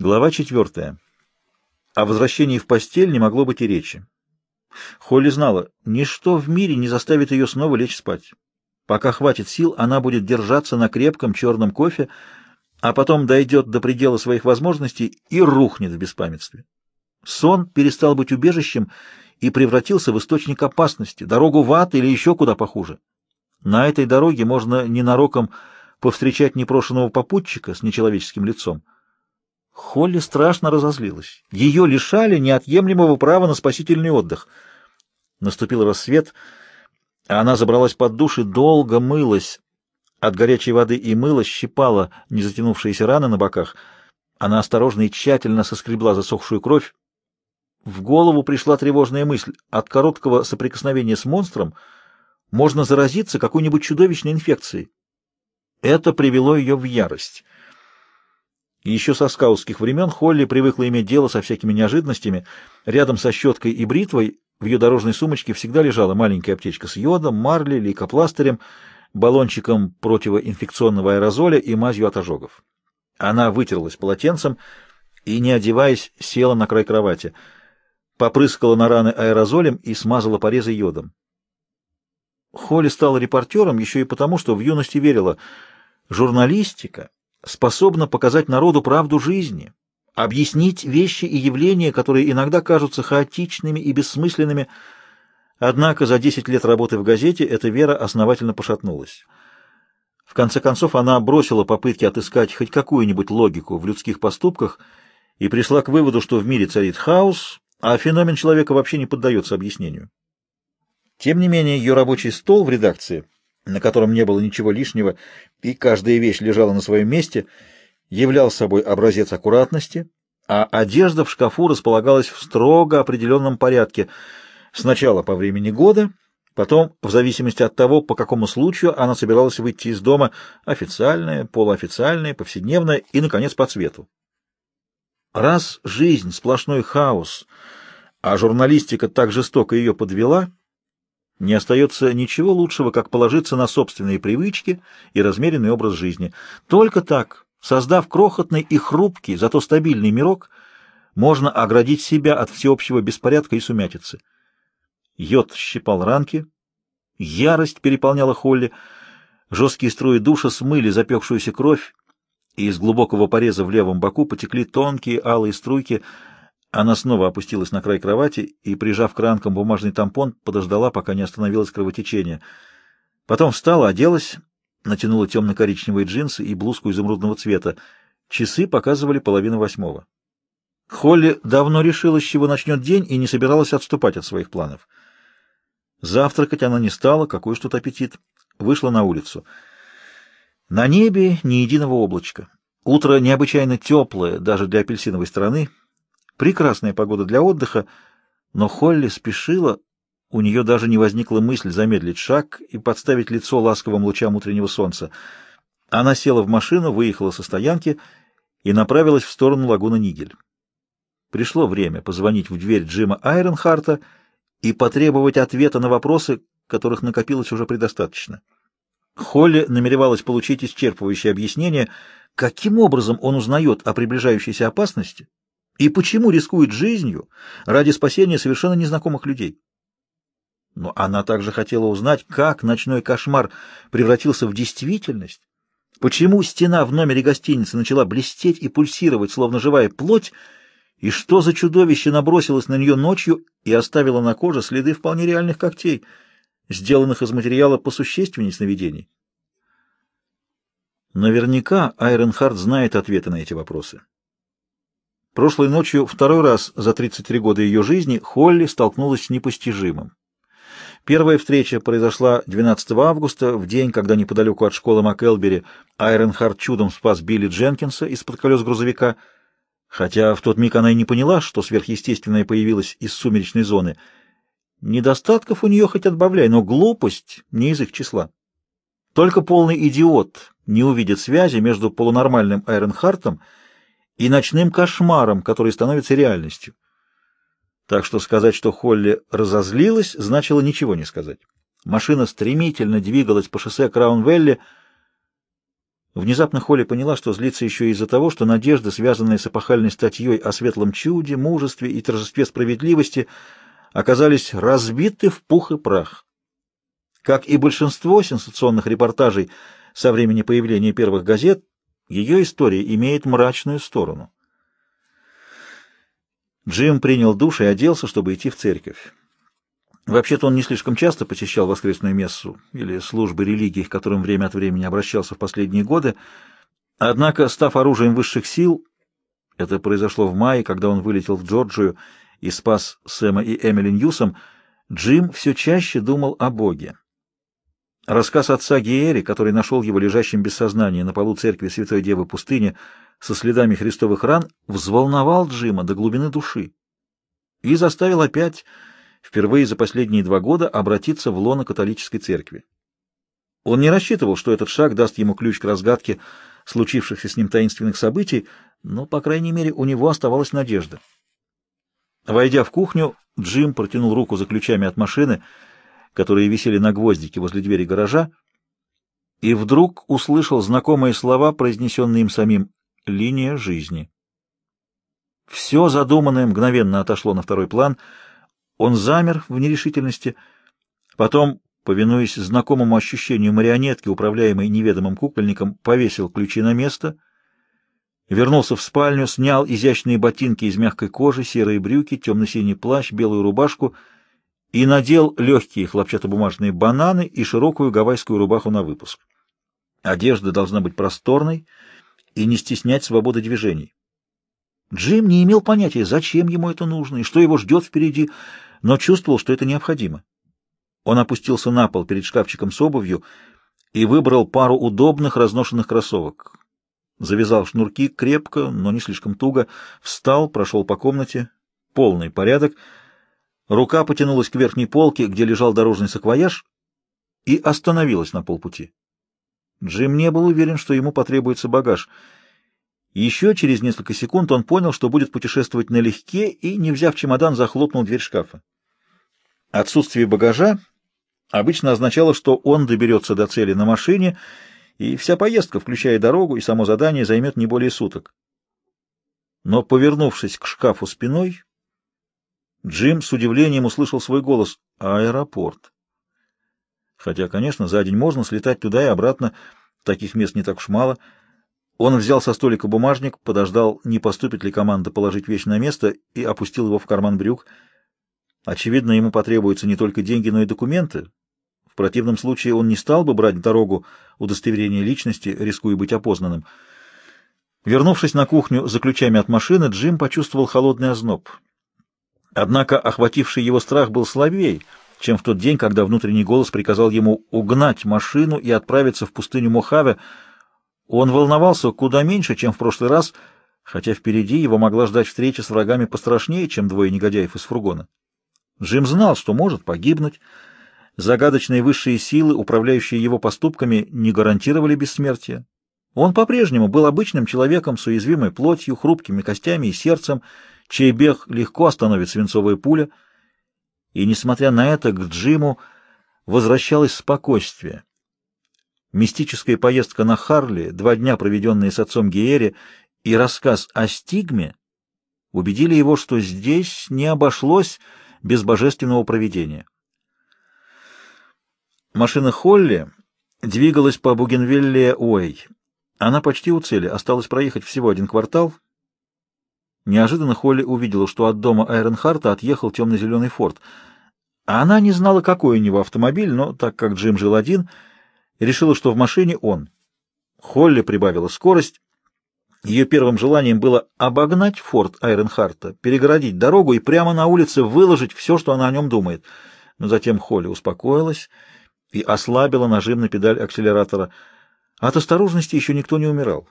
Глава четвертая. О возвращении в постель не могло быть и речи. Холли знала, ничто в мире не заставит ее снова лечь спать. Пока хватит сил, она будет держаться на крепком черном кофе, а потом дойдет до предела своих возможностей и рухнет в беспамятстве. Сон перестал быть убежищем и превратился в источник опасности, дорогу в ад или еще куда похуже. На этой дороге можно ненароком повстречать непрошенного попутчика с нечеловеческим лицом. Холли страшно разозлилась. Ее лишали неотъемлемого права на спасительный отдых. Наступил рассвет, а она забралась под душ и долго мылась. От горячей воды и мыла щипала незатянувшиеся раны на боках. Она осторожно и тщательно соскребла засохшую кровь. В голову пришла тревожная мысль. От короткого соприкосновения с монстром можно заразиться какой-нибудь чудовищной инфекцией. Это привело ее в ярость. Еще со скаутских времен Холли привыкла иметь дело со всякими неожиданностями. Рядом со щеткой и бритвой в ее дорожной сумочке всегда лежала маленькая аптечка с йодом, марлей, лейкопластырем, баллончиком противоинфекционного аэрозоля и мазью от ожогов. Она вытерлась полотенцем и, не одеваясь, села на край кровати, попрыскала на раны аэрозолем и смазала порезы йодом. Холли стала репортером еще и потому, что в юности верила, журналистика способна показать народу правду жизни, объяснить вещи и явления, которые иногда кажутся хаотичными и бессмысленными. Однако за 10 лет работы в газете эта вера основательно пошатнулась. В конце концов, она бросила попытки отыскать хоть какую-нибудь логику в людских поступках и пришла к выводу, что в мире царит хаос, а феномен человека вообще не поддается объяснению. Тем не менее, ее рабочий стол в редакции — на котором не было ничего лишнего, и каждая вещь лежала на своем месте, являл собой образец аккуратности, а одежда в шкафу располагалась в строго определенном порядке, сначала по времени года, потом, в зависимости от того, по какому случаю она собиралась выйти из дома, официальная, полуофициальная, повседневная и, наконец, по цвету. Раз жизнь — сплошной хаос, а журналистика так жестоко ее подвела — не остается ничего лучшего, как положиться на собственные привычки и размеренный образ жизни. Только так, создав крохотный и хрупкий, зато стабильный мирок, можно оградить себя от всеобщего беспорядка и сумятицы. Йод щипал ранки, ярость переполняла Холли, жесткие струи душа смыли запекшуюся кровь, и из глубокого пореза в левом боку потекли тонкие алые струйки — она снова опустилась на край кровати и, прижав к ранкам бумажный тампон, подождала, пока не остановилось кровотечение. Потом встала, оделась, натянула темно-коричневые джинсы и блузку изумрудного цвета. Часы показывали половину восьмого. Холли давно решила, с чего начнет день, и не собиралась отступать от своих планов. Завтракать она не стала, какой ж тут аппетит. Вышла на улицу. На небе ни единого облачка. Утро необычайно теплое, даже для апельсиновой страны. Прекрасная погода для отдыха, но Холли спешила, у нее даже не возникла мысль замедлить шаг и подставить лицо ласковым лучам утреннего солнца. Она села в машину, выехала со стоянки и направилась в сторону лагуна Нигель. Пришло время позвонить в дверь Джима Айронхарта и потребовать ответа на вопросы, которых накопилось уже предостаточно. Холли намеревалась получить исчерпывающее объяснение, каким образом он узнает о приближающейся опасности и почему рискует жизнью ради спасения совершенно незнакомых людей? Но она также хотела узнать, как ночной кошмар превратился в действительность, почему стена в номере гостиницы начала блестеть и пульсировать, словно живая плоть, и что за чудовище набросилось на нее ночью и оставило на коже следы вполне реальных когтей, сделанных из материала посущественней сновидений. Наверняка Айренхард знает ответы на эти вопросы. Прошлой ночью, второй раз за 33 года ее жизни, Холли столкнулась с непостижимым. Первая встреча произошла 12 августа, в день, когда неподалеку от школы МакЭлбери Айренхард чудом спас Билли Дженкинса из-под колес грузовика, хотя в тот миг она и не поняла, что сверхъестественное появилось из сумеречной зоны. Недостатков у нее хоть отбавляй, но глупость не из их числа. Только полный идиот не увидит связи между полунормальным Айренхартом и и ночным кошмаром, который становится реальностью. Так что сказать, что Холли разозлилась, значило ничего не сказать. Машина стремительно двигалась по шоссе Краунвелли. Внезапно Холли поняла, что злится еще из-за того, что надежды, связанные с эпохальной статьей о светлом чуде, мужестве и торжестве справедливости, оказались разбиты в пух и прах. Как и большинство сенсационных репортажей со времени появления первых газет, ее история имеет мрачную сторону. Джим принял душ и оделся, чтобы идти в церковь. Вообще-то он не слишком часто посещал воскресную мессу или службы религии, к которым время от времени обращался в последние годы, однако, став оружием высших сил, это произошло в мае, когда он вылетел в Джорджию и спас Сэма и Эмили Ньюсом, Джим все чаще думал о Боге. Рассказ отца Гиэри, который нашел его лежащим без сознания на полу церкви Святой Девы пустыни со следами христовых ран, взволновал Джима до глубины души и заставил опять, впервые за последние два года, обратиться в лоно католической церкви. Он не рассчитывал, что этот шаг даст ему ключ к разгадке случившихся с ним таинственных событий, но, по крайней мере, у него оставалась надежда. Войдя в кухню, Джим протянул руку за ключами от машины — которые висели на гвоздике возле двери гаража, и вдруг услышал знакомые слова, произнесенные им самим «линия жизни». Все задуманное мгновенно отошло на второй план. Он замер в нерешительности, потом, повинуясь знакомому ощущению марионетки, управляемой неведомым кукольником, повесил ключи на место, вернулся в спальню, снял изящные ботинки из мягкой кожи, серые брюки, темно-синий плащ, белую рубашку — и надел легкие хлопчатобумажные бананы и широкую гавайскую рубаху на выпуск. Одежда должна быть просторной и не стеснять свободы движений. Джим не имел понятия, зачем ему это нужно и что его ждет впереди, но чувствовал, что это необходимо. Он опустился на пол перед шкафчиком с обувью и выбрал пару удобных разношенных кроссовок. Завязал шнурки крепко, но не слишком туго, встал, прошел по комнате, полный порядок — Рука потянулась к верхней полке, где лежал дорожный саквояж, и остановилась на полпути. Джим не был уверен, что ему потребуется багаж. Еще через несколько секунд он понял, что будет путешествовать налегке, и, не взяв чемодан, захлопнул дверь шкафа. Отсутствие багажа обычно означало, что он доберется до цели на машине, и вся поездка, включая дорогу и само задание, займет не более суток. Но, повернувшись к шкафу спиной, Джим с удивлением услышал свой голос. Аэропорт. Хотя, конечно, за день можно слетать туда и обратно, таких мест не так уж мало. Он взял со столика бумажник, подождал, не поступит ли команда положить вещь на место, и опустил его в карман брюк. Очевидно, ему потребуются не только деньги, но и документы. В противном случае он не стал бы брать дорогу удостоверения личности, рискуя быть опознанным. Вернувшись на кухню за ключами от машины, Джим почувствовал холодный озноб. Однако охвативший его страх был слабее, чем в тот день, когда внутренний голос приказал ему угнать машину и отправиться в пустыню Мохаве. Он волновался куда меньше, чем в прошлый раз, хотя впереди его могла ждать встреча с врагами пострашнее, чем двое негодяев из фургона. Джим знал, что может погибнуть. Загадочные высшие силы, управляющие его поступками, не гарантировали бессмертия. Он по-прежнему был обычным человеком с уязвимой плотью, хрупкими костями и сердцем, чей бег легко остановит свинцовая пуля, и, несмотря на это, к Джиму возвращалось спокойствие. Мистическая поездка на Харли, два дня, проведенные с отцом Гиери, и рассказ о стигме убедили его, что здесь не обошлось без божественного провидения. Машина Холли двигалась по Бугенвилле-Уэй. Она почти у цели, осталось проехать всего один квартал — Неожиданно Холли увидела, что от дома Айронхарта отъехал темно-зеленый форт. Она не знала, какой у него автомобиль, но, так как Джим жил один, решила, что в машине он. Холли прибавила скорость. Ее первым желанием было обогнать форт Айронхарта, перегородить дорогу и прямо на улице выложить все, что она о нем думает. Но затем Холли успокоилась и ослабила нажим на педаль акселератора. От осторожности еще никто не умирал.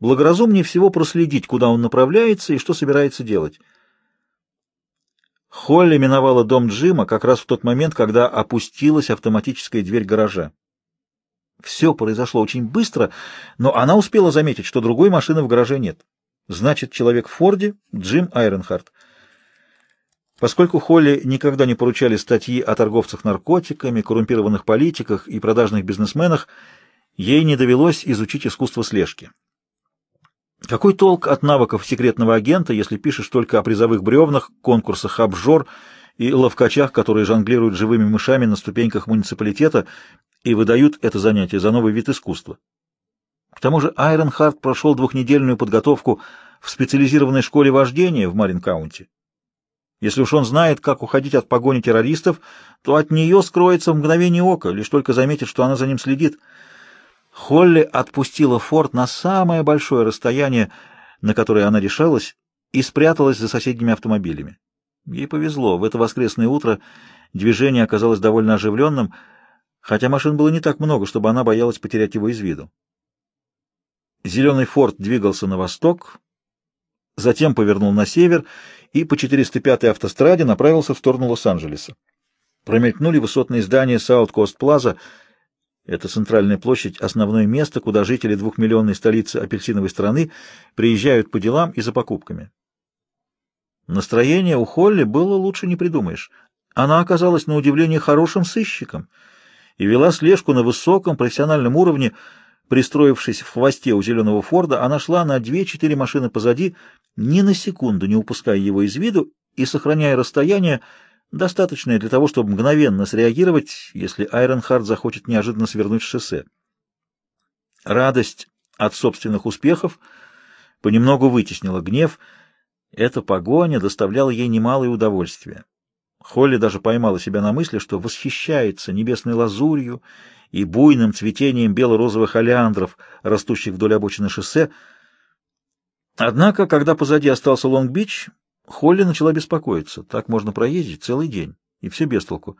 Благоразумнее всего проследить, куда он направляется и что собирается делать. Холли миновала дом Джима как раз в тот момент, когда опустилась автоматическая дверь гаража. Все произошло очень быстро, но она успела заметить, что другой машины в гараже нет. Значит, человек в Форде — Джим Айронхарт. Поскольку Холли никогда не поручали статьи о торговцах наркотиками, коррумпированных политиках и продажных бизнесменах, ей не довелось изучить искусство слежки. Какой толк от навыков секретного агента, если пишешь только о призовых бревнах, конкурсах обжор и ловкачах, которые жонглируют живыми мышами на ступеньках муниципалитета и выдают это занятие за новый вид искусства? К тому же Айронхард прошел двухнедельную подготовку в специализированной школе вождения в Марин-Каунти. Если уж он знает, как уходить от погони террористов, то от нее скроется в мгновение ока, лишь только заметит, что она за ним следит. Холли отпустила форт на самое большое расстояние, на которое она решалась, и спряталась за соседними автомобилями. Ей повезло. В это воскресное утро движение оказалось довольно оживленным, хотя машин было не так много, чтобы она боялась потерять его из виду. Зеленый форт двигался на восток, затем повернул на север и по 405-й автостраде направился в сторону Лос-Анджелеса. Промелькнули высотные здания Саут-Кост-Плаза. Это центральная площадь, основное место, куда жители двухмиллионной столицы апельсиновой страны приезжают по делам и за покупками. Настроение у Холли было лучше не придумаешь. Она оказалась на удивление хорошим сыщиком и вела слежку на высоком профессиональном уровне, Пристроившись в хвосте у зеленого Форда, она шла на две-четыре машины позади, ни на секунду не упуская его из виду и сохраняя расстояние, достаточное для того, чтобы мгновенно среагировать, если Айронхард захочет неожиданно свернуть с шоссе. Радость от собственных успехов понемногу вытеснила гнев. Эта погоня доставляла ей немалое удовольствие. Холли даже поймала себя на мысли, что восхищается небесной лазурью и буйным цветением бело-розовых олеандров, растущих вдоль обочины шоссе. Однако, когда позади остался Лонг-Бич, Холли начала беспокоиться. Так можно проездить целый день, и все без толку.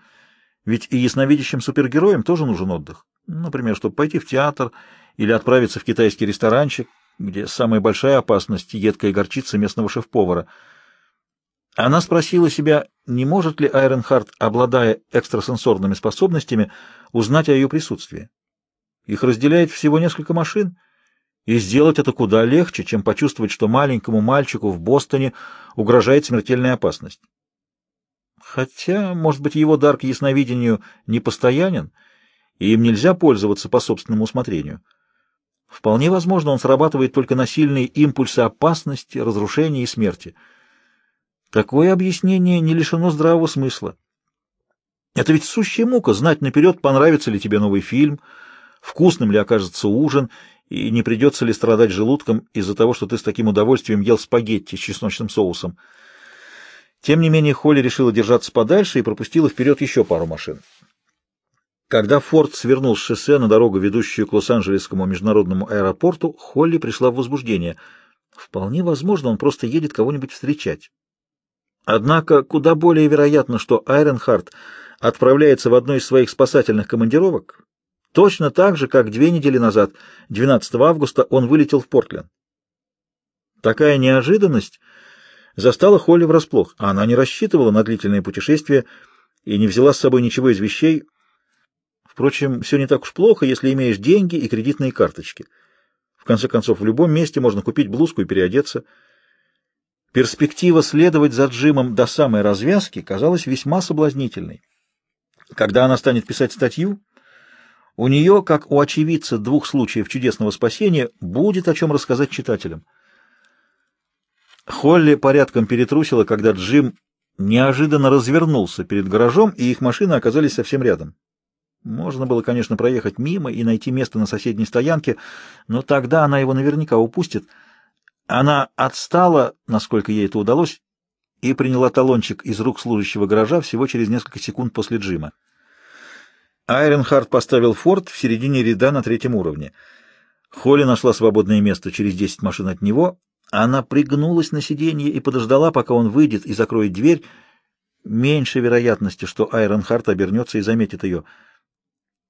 Ведь и ясновидящим супергероям тоже нужен отдых. Например, чтобы пойти в театр или отправиться в китайский ресторанчик, где самая большая опасность — едкая горчица местного шеф-повара — она спросила себя, не может ли Айренхард, обладая экстрасенсорными способностями, узнать о ее присутствии. Их разделяет всего несколько машин, и сделать это куда легче, чем почувствовать, что маленькому мальчику в Бостоне угрожает смертельная опасность. Хотя, может быть, его дар к ясновидению непостоянен, и им нельзя пользоваться по собственному усмотрению. Вполне возможно, он срабатывает только на сильные импульсы опасности, разрушения и смерти — Такое объяснение не лишено здравого смысла. Это ведь сущая мука знать наперед, понравится ли тебе новый фильм, вкусным ли окажется ужин, и не придется ли страдать желудком из-за того, что ты с таким удовольствием ел спагетти с чесночным соусом. Тем не менее, Холли решила держаться подальше и пропустила вперед еще пару машин. Когда Форд свернул с шоссе на дорогу, ведущую к Лос-Анджелесскому международному аэропорту, Холли пришла в возбуждение. Вполне возможно, он просто едет кого-нибудь встречать. Однако куда более вероятно, что Айренхард отправляется в одну из своих спасательных командировок, точно так же, как две недели назад, 12 августа, он вылетел в Портленд. Такая неожиданность застала Холли врасплох. Она не рассчитывала на длительное путешествие и не взяла с собой ничего из вещей. Впрочем, все не так уж плохо, если имеешь деньги и кредитные карточки. В конце концов, в любом месте можно купить блузку и переодеться – Перспектива следовать за Джимом до самой развязки казалась весьма соблазнительной. Когда она станет писать статью, у нее, как у очевидца двух случаев чудесного спасения, будет о чем рассказать читателям. Холли порядком перетрусила, когда Джим неожиданно развернулся перед гаражом, и их машины оказались совсем рядом. Можно было, конечно, проехать мимо и найти место на соседней стоянке, но тогда она его наверняка упустит — она отстала, насколько ей это удалось, и приняла талончик из рук служащего гаража всего через несколько секунд после Джима. Айренхард поставил форт в середине ряда на третьем уровне. Холли нашла свободное место через десять машин от него. Она пригнулась на сиденье и подождала, пока он выйдет и закроет дверь. Меньше вероятности, что Айренхард обернется и заметит ее.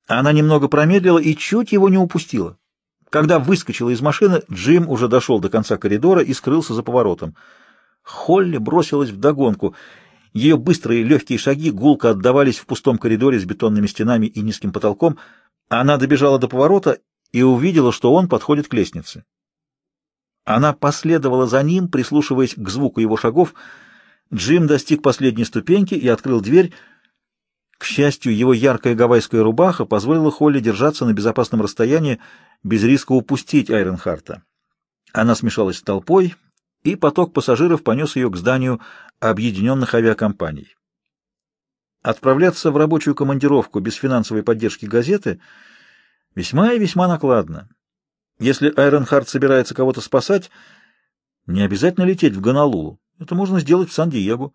Она немного промедлила и чуть его не упустила. Когда выскочила из машины, Джим уже дошел до конца коридора и скрылся за поворотом. Холли бросилась вдогонку. Ее быстрые легкие шаги гулко отдавались в пустом коридоре с бетонными стенами и низким потолком. Она добежала до поворота и увидела, что он подходит к лестнице. Она последовала за ним, прислушиваясь к звуку его шагов. Джим достиг последней ступеньки и открыл дверь. К счастью, его яркая гавайская рубаха позволила Холли держаться на безопасном расстоянии без риска упустить Айренхарта. Она смешалась с толпой, и поток пассажиров понес ее к зданию объединенных авиакомпаний. Отправляться в рабочую командировку без финансовой поддержки газеты весьма и весьма накладно. Если Айренхард собирается кого-то спасать, не обязательно лететь в Гонолулу. Это можно сделать в Сан-Диего.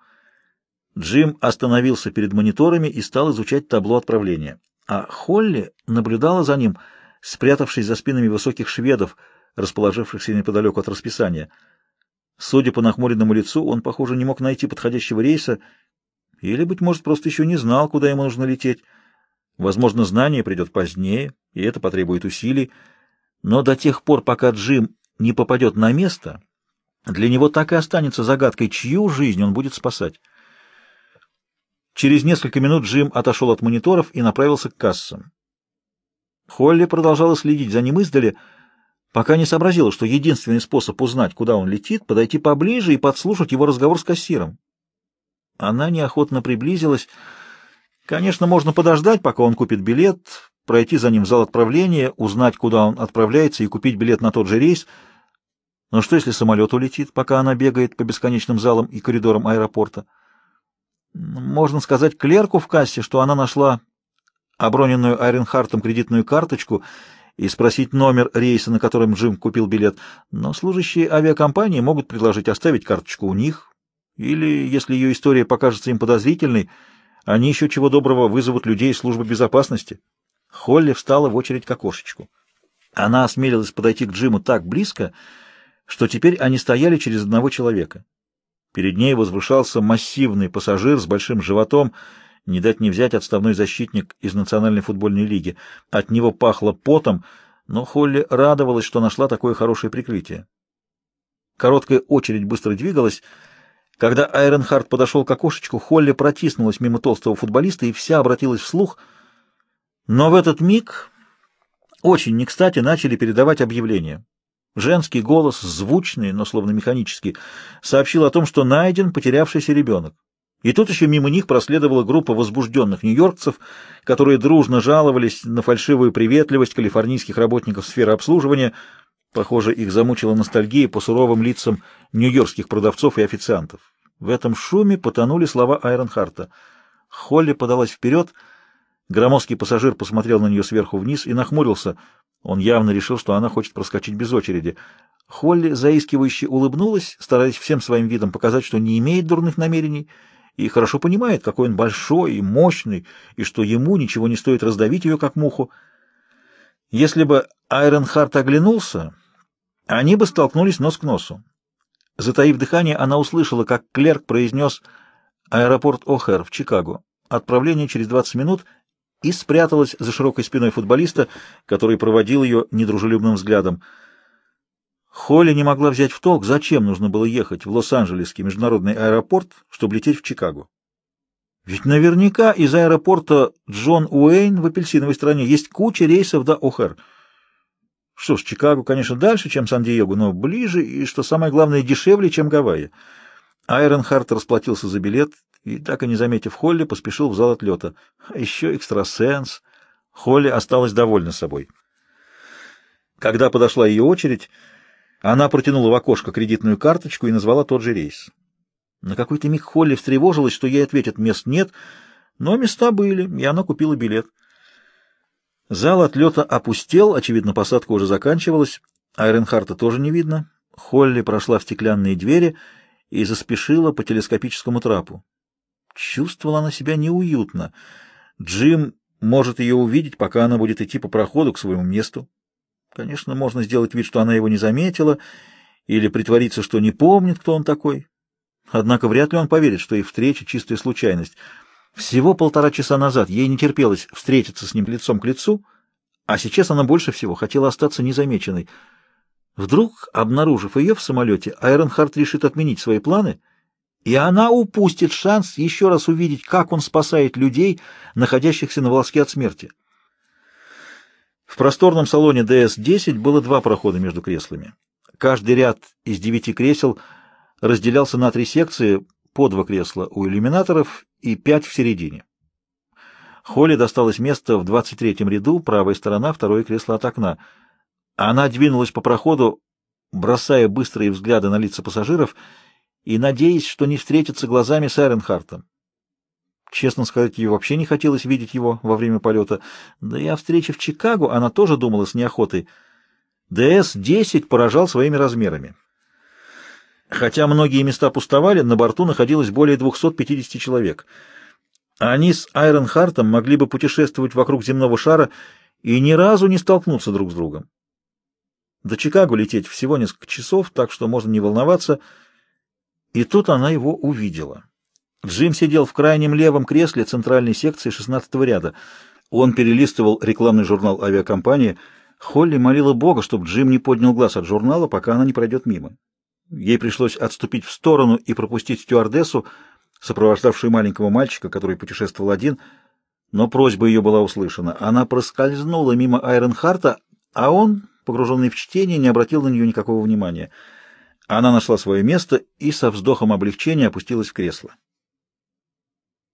Джим остановился перед мониторами и стал изучать табло отправления. А Холли наблюдала за ним, спрятавшись за спинами высоких шведов, расположившихся неподалеку от расписания. Судя по нахмуренному лицу, он, похоже, не мог найти подходящего рейса, или, быть может, просто еще не знал, куда ему нужно лететь. Возможно, знание придет позднее, и это потребует усилий. Но до тех пор, пока Джим не попадет на место, для него так и останется загадкой, чью жизнь он будет спасать. Через несколько минут Джим отошел от мониторов и направился к кассам. Холли продолжала следить за ним издали, пока не сообразила, что единственный способ узнать, куда он летит, подойти поближе и подслушать его разговор с кассиром. Она неохотно приблизилась. Конечно, можно подождать, пока он купит билет, пройти за ним в зал отправления, узнать, куда он отправляется, и купить билет на тот же рейс. Но что, если самолет улетит, пока она бегает по бесконечным залам и коридорам аэропорта? Можно сказать клерку в кассе, что она нашла оброненную Айренхартом кредитную карточку и спросить номер рейса, на котором Джим купил билет. Но служащие авиакомпании могут предложить оставить карточку у них, или, если ее история покажется им подозрительной, они еще чего доброго вызовут людей из службы безопасности. Холли встала в очередь к окошечку. Она осмелилась подойти к Джиму так близко, что теперь они стояли через одного человека. Перед ней возвышался массивный пассажир с большим животом, не дать не взять отставной защитник из Национальной футбольной лиги. От него пахло потом, но Холли радовалась, что нашла такое хорошее прикрытие. Короткая очередь быстро двигалась. Когда Айренхард подошел к окошечку, Холли протиснулась мимо толстого футболиста и вся обратилась вслух. Но в этот миг очень не кстати начали передавать объявления. Женский голос, звучный, но словно механический, сообщил о том, что найден потерявшийся ребенок. И тут еще мимо них проследовала группа возбужденных нью-йоркцев, которые дружно жаловались на фальшивую приветливость калифорнийских работников сферы обслуживания. Похоже, их замучила ностальгия по суровым лицам нью-йоркских продавцов и официантов. В этом шуме потонули слова Айронхарта. Холли подалась вперед. Громоздкий пассажир посмотрел на нее сверху вниз и нахмурился — он явно решил, что она хочет проскочить без очереди. Холли заискивающе улыбнулась, стараясь всем своим видом показать, что не имеет дурных намерений и хорошо понимает, какой он большой и мощный, и что ему ничего не стоит раздавить ее, как муху. Если бы Айронхарт оглянулся, они бы столкнулись нос к носу. Затаив дыхание, она услышала, как клерк произнес «Аэропорт О'Хэр в Чикаго. Отправление через 20 минут» и спряталась за широкой спиной футболиста, который проводил ее недружелюбным взглядом. Холли не могла взять в толк, зачем нужно было ехать в Лос-Анджелесский международный аэропорт, чтобы лететь в Чикаго. Ведь наверняка из аэропорта Джон Уэйн в апельсиновой стране есть куча рейсов до О'Хэр. Что ж, Чикаго, конечно, дальше, чем Сан-Диего, но ближе и, что самое главное, дешевле, чем Гавайи. Айрон Харт расплатился за билет и, так и не заметив Холли, поспешил в зал отлета. А еще экстрасенс. Холли осталась довольна собой. Когда подошла ее очередь, она протянула в окошко кредитную карточку и назвала тот же рейс. На какой-то миг Холли встревожилась, что ей ответят мест нет, но места были, и она купила билет. Зал отлета опустел, очевидно, посадка уже заканчивалась, Айренхарта тоже не видно. Холли прошла в стеклянные двери и заспешила по телескопическому трапу. Чувствовала она себя неуютно. Джим может ее увидеть, пока она будет идти по проходу к своему месту. Конечно, можно сделать вид, что она его не заметила, или притвориться, что не помнит, кто он такой. Однако вряд ли он поверит, что их встреча — чистая случайность. Всего полтора часа назад ей не терпелось встретиться с ним лицом к лицу, а сейчас она больше всего хотела остаться незамеченной. Вдруг, обнаружив ее в самолете, Айронхард решит отменить свои планы — и она упустит шанс еще раз увидеть, как он спасает людей, находящихся на волоске от смерти. В просторном салоне ДС-10 было два прохода между креслами. Каждый ряд из девяти кресел разделялся на три секции, по два кресла у иллюминаторов и пять в середине. Холли досталось место в 23-м ряду, правая сторона, второе кресло от окна. Она двинулась по проходу, бросая быстрые взгляды на лица пассажиров и надеясь, что не встретится глазами с Айренхартом. Честно сказать, ей вообще не хотелось видеть его во время полета. Да и о встрече в Чикаго она тоже думала с неохотой. ДС-10 поражал своими размерами. Хотя многие места пустовали, на борту находилось более 250 человек. Они с Айронхартом могли бы путешествовать вокруг земного шара и ни разу не столкнуться друг с другом. До Чикаго лететь всего несколько часов, так что можно не волноваться. И тут она его увидела. Джим сидел в крайнем левом кресле центральной секции 16 ряда. Он перелистывал рекламный журнал авиакомпании. Холли молила Бога, чтобы Джим не поднял глаз от журнала, пока она не пройдет мимо. Ей пришлось отступить в сторону и пропустить стюардессу, сопровождавшую маленького мальчика, который путешествовал один, но просьба ее была услышана. Она проскользнула мимо Айронхарта, а он, погруженный в чтение, не обратил на нее никакого внимания. Она нашла свое место и со вздохом облегчения опустилась в кресло.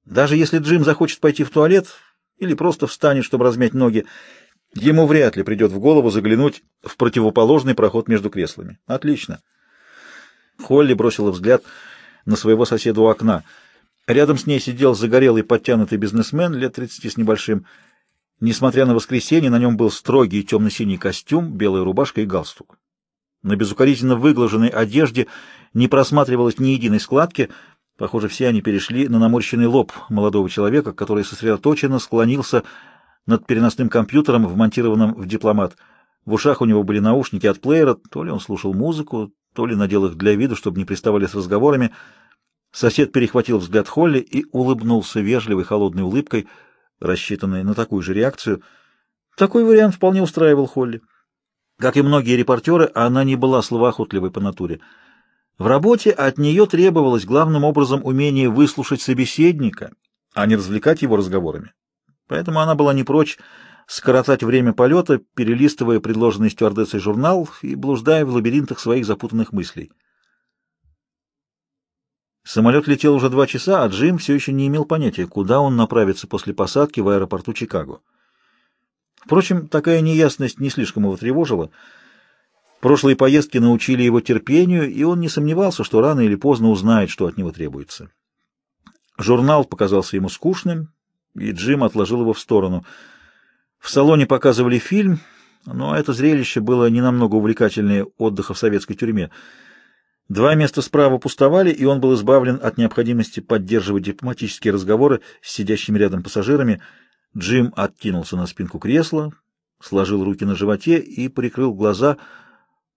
Даже если Джим захочет пойти в туалет или просто встанет, чтобы размять ноги, ему вряд ли придет в голову заглянуть в противоположный проход между креслами. Отлично. Холли бросила взгляд на своего соседа у окна. Рядом с ней сидел загорелый подтянутый бизнесмен лет тридцати с небольшим. Несмотря на воскресенье, на нем был строгий темно-синий костюм, белая рубашка и галстук. На безукоризненно выглаженной одежде не просматривалось ни единой складки. Похоже, все они перешли на наморщенный лоб молодого человека, который сосредоточенно склонился над переносным компьютером, вмонтированным в дипломат. В ушах у него были наушники от плеера, то ли он слушал музыку, то ли надел их для виду, чтобы не приставали с разговорами. Сосед перехватил взгляд Холли и улыбнулся вежливой холодной улыбкой, рассчитанной на такую же реакцию. Такой вариант вполне устраивал Холли. Как и многие репортеры, она не была словоохотливой по натуре. В работе от нее требовалось главным образом умение выслушать собеседника, а не развлекать его разговорами. Поэтому она была не прочь скоротать время полета, перелистывая предложенный стюардессой журнал и блуждая в лабиринтах своих запутанных мыслей. Самолет летел уже два часа, а Джим все еще не имел понятия, куда он направится после посадки в аэропорту Чикаго. Впрочем, такая неясность не слишком его тревожила. Прошлые поездки научили его терпению, и он не сомневался, что рано или поздно узнает, что от него требуется. Журнал показался ему скучным, и Джим отложил его в сторону — в салоне показывали фильм, но это зрелище было не намного увлекательнее отдыха в советской тюрьме. Два места справа пустовали, и он был избавлен от необходимости поддерживать дипломатические разговоры с сидящими рядом пассажирами. Джим откинулся на спинку кресла, сложил руки на животе и прикрыл глаза,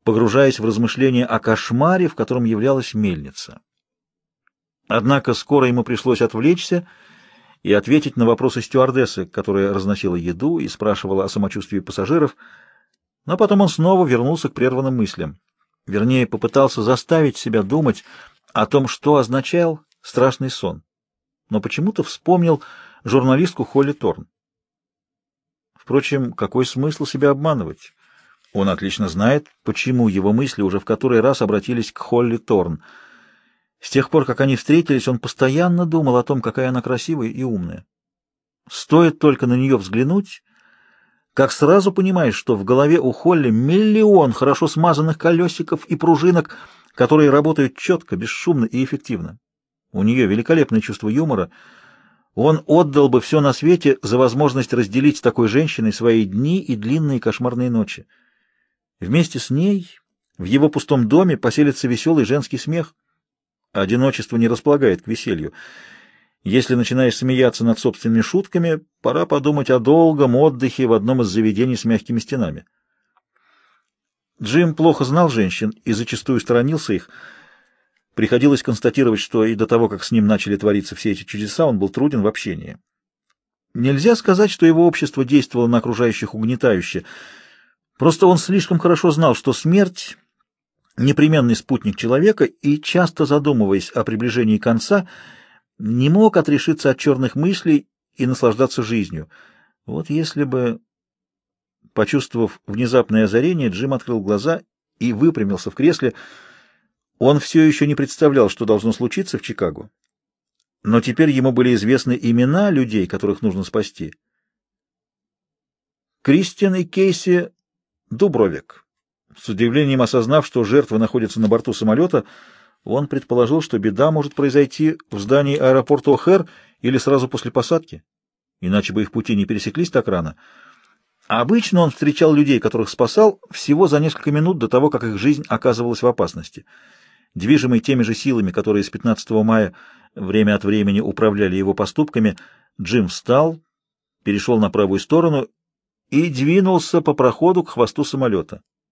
погружаясь в размышления о кошмаре, в котором являлась мельница. Однако скоро ему пришлось отвлечься и ответить на вопросы стюардессы, которая разносила еду и спрашивала о самочувствии пассажиров, но потом он снова вернулся к прерванным мыслям. Вернее, попытался заставить себя думать о том, что означал страшный сон. Но почему-то вспомнил журналистку Холли Торн. Впрочем, какой смысл себя обманывать? Он отлично знает, почему его мысли уже в который раз обратились к Холли Торн — с тех пор, как они встретились, он постоянно думал о том, какая она красивая и умная. Стоит только на нее взглянуть, как сразу понимаешь, что в голове у Холли миллион хорошо смазанных колесиков и пружинок, которые работают четко, бесшумно и эффективно. У нее великолепное чувство юмора. Он отдал бы все на свете за возможность разделить с такой женщиной свои дни и длинные кошмарные ночи. Вместе с ней в его пустом доме поселится веселый женский смех — Одиночество не располагает к веселью. Если начинаешь смеяться над собственными шутками, пора подумать о долгом отдыхе в одном из заведений с мягкими стенами. Джим плохо знал женщин и зачастую сторонился их. Приходилось констатировать, что и до того, как с ним начали твориться все эти чудеса, он был труден в общении. Нельзя сказать, что его общество действовало на окружающих угнетающе. Просто он слишком хорошо знал, что смерть непременный спутник человека и, часто задумываясь о приближении конца, не мог отрешиться от черных мыслей и наслаждаться жизнью. Вот если бы... Почувствовав внезапное озарение, Джим открыл глаза и выпрямился в кресле. Он все еще не представлял, что должно случиться в Чикаго. но теперь ему были известны имена людей, которых нужно спасти. Кристиан и Кейси Дубровик. С удивлением осознав, что жертва находится на борту самолета, он предположил, что беда может произойти в здании аэропорта О'Хэр или сразу после посадки, иначе бы их пути не пересеклись так рано. обычно он встречал людей, которых спасал, всего за несколько минут до того, как их жизнь оказывалась в опасности. Движимый теми же силами, которые с 15 мая время от времени управляли его поступками, Джим встал, перешел на правую сторону и двинулся по проходу к хвосту самолета.